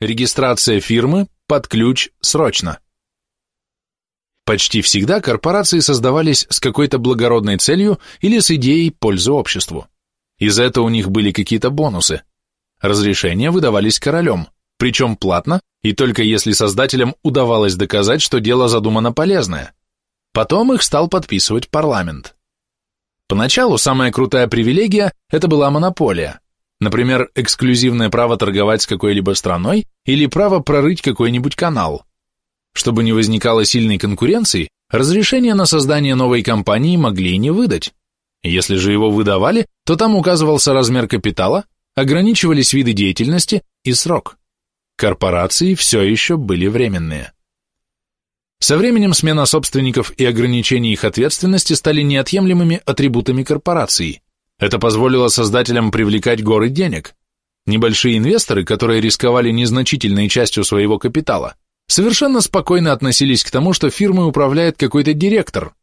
Регистрация фирмы под ключ срочно. Почти всегда корпорации создавались с какой-то благородной целью или с идеей пользы обществу. И за это у них были какие-то бонусы. Разрешения выдавались королем, причем платно, и только если создателям удавалось доказать, что дело задумано полезное. Потом их стал подписывать парламент. Поначалу самая крутая привилегия – это была монополия. Например, эксклюзивное право торговать с какой-либо страной или право прорыть какой-нибудь канал. Чтобы не возникало сильной конкуренции, разрешение на создание новой компании могли и не выдать. Если же его выдавали, то там указывался размер капитала, ограничивались виды деятельности и срок. Корпорации все еще были временные. Со временем смена собственников и ограничение их ответственности стали неотъемлемыми атрибутами корпораций. Это позволило создателям привлекать горы денег. Небольшие инвесторы, которые рисковали незначительной частью своего капитала, совершенно спокойно относились к тому, что фирмой управляет какой-то директор.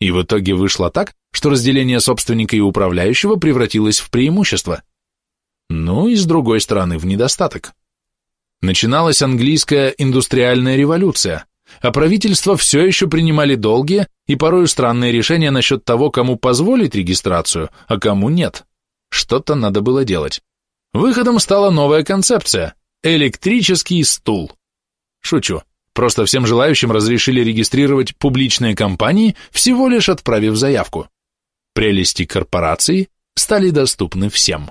И в итоге вышло так, что разделение собственника и управляющего превратилось в преимущество. Ну и с другой стороны в недостаток. Начиналась английская индустриальная революция, а правительства все еще принимали долгие и порою странные решения насчет того, кому позволить регистрацию, а кому нет. Что-то надо было делать. Выходом стала новая концепция – электрический стул. Шучу. Просто всем желающим разрешили регистрировать публичные компании, всего лишь отправив заявку. Прелести корпорации стали доступны всем.